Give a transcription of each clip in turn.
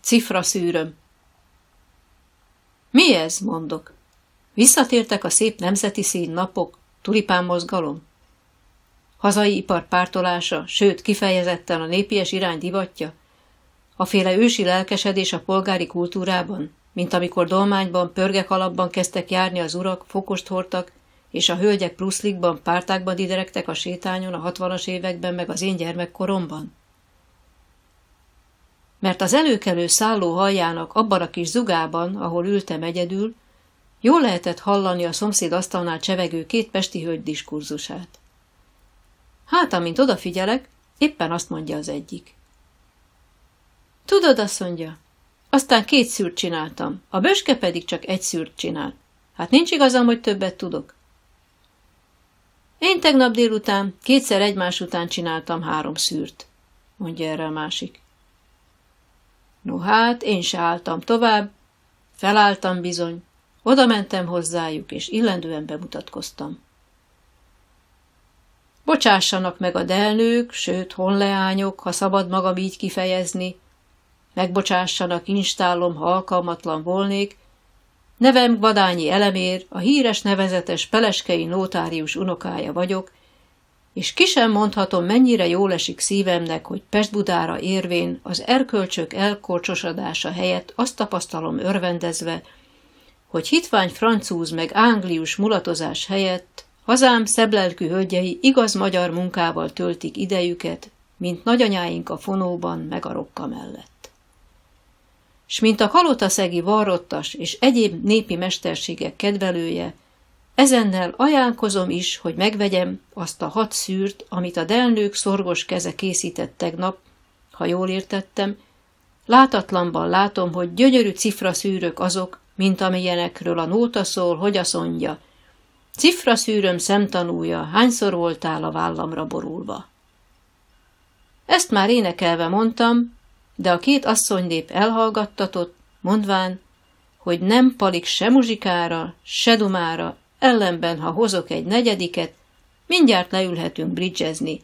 Cifra szűröm. Mi ez, mondok? Visszatértek a szép nemzeti szín napok, tulipán mozgalom? Hazai ipar pártolása, sőt, kifejezetten a népies irány divatja? A féle ősi lelkesedés a polgári kultúrában, mint amikor dolmányban, pörgek alapban kezdtek járni az urak, fokost hordtak, és a hölgyek pluszlikban, pártákban diderektek a sétányon a hatvanas években, meg az én gyermekkoromban? Mert az előkelő szálló halljának abban a kis zugában, ahol ültem egyedül, jól lehetett hallani a szomszéd asztalnál csevegő két pesti hölgy diskurzusát. Hát, amint odafigyelek, éppen azt mondja az egyik. Tudod, azt mondja, aztán két szűrt csináltam, a böske pedig csak egy szűrt csinál. Hát nincs igazam, hogy többet tudok. Én tegnap délután kétszer egymás után csináltam három szűrt, mondja erre a másik. Hát, én se álltam tovább, felálltam bizony, oda mentem hozzájuk, és illendően bemutatkoztam. Bocsássanak meg a delnők, sőt honleányok, ha szabad magam így kifejezni, megbocsássanak instálom, ha alkalmatlan volnék, nevem Vadányi Elemér, a híres nevezetes peleskei notárius unokája vagyok, és ki sem mondhatom, mennyire jól esik szívemnek, hogy Pestbudára érvén az erkölcsök elkorcsosodása helyett azt tapasztalom örvendezve, hogy hitvány francúz meg ánglius mulatozás helyett hazám szeblelkű hölgyei igaz magyar munkával töltik idejüket, mint nagyanyáink a fonóban meg a rokka mellett. S mint a kalotaszegi varrottas és egyéb népi mesterségek kedvelője, Ezennel ajánlkozom is, hogy megvegyem azt a hat szűrt, amit a delnők szorgos keze készített tegnap, ha jól értettem, látatlanban látom, hogy gyönyörű cifra szűrök azok, mint amilyenekről a nóta szól, hogy azt mondja. Cifra szűröm szemtanúja, hányszor voltál a vállamra borulva. Ezt már énekelve mondtam, de a két asszonynép elhallgattatott, mondván, hogy nem palik se muzsikára, se dumára, ellenben, ha hozok egy negyediket, mindjárt leülhetünk bridgezni.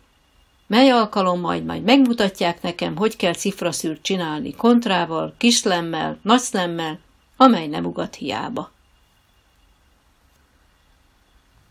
Mely alkalom majd majd megmutatják nekem, hogy kell cifraszűrt csinálni kontrával, kislemmel, nagyszlemmel, amely nem ugat hiába.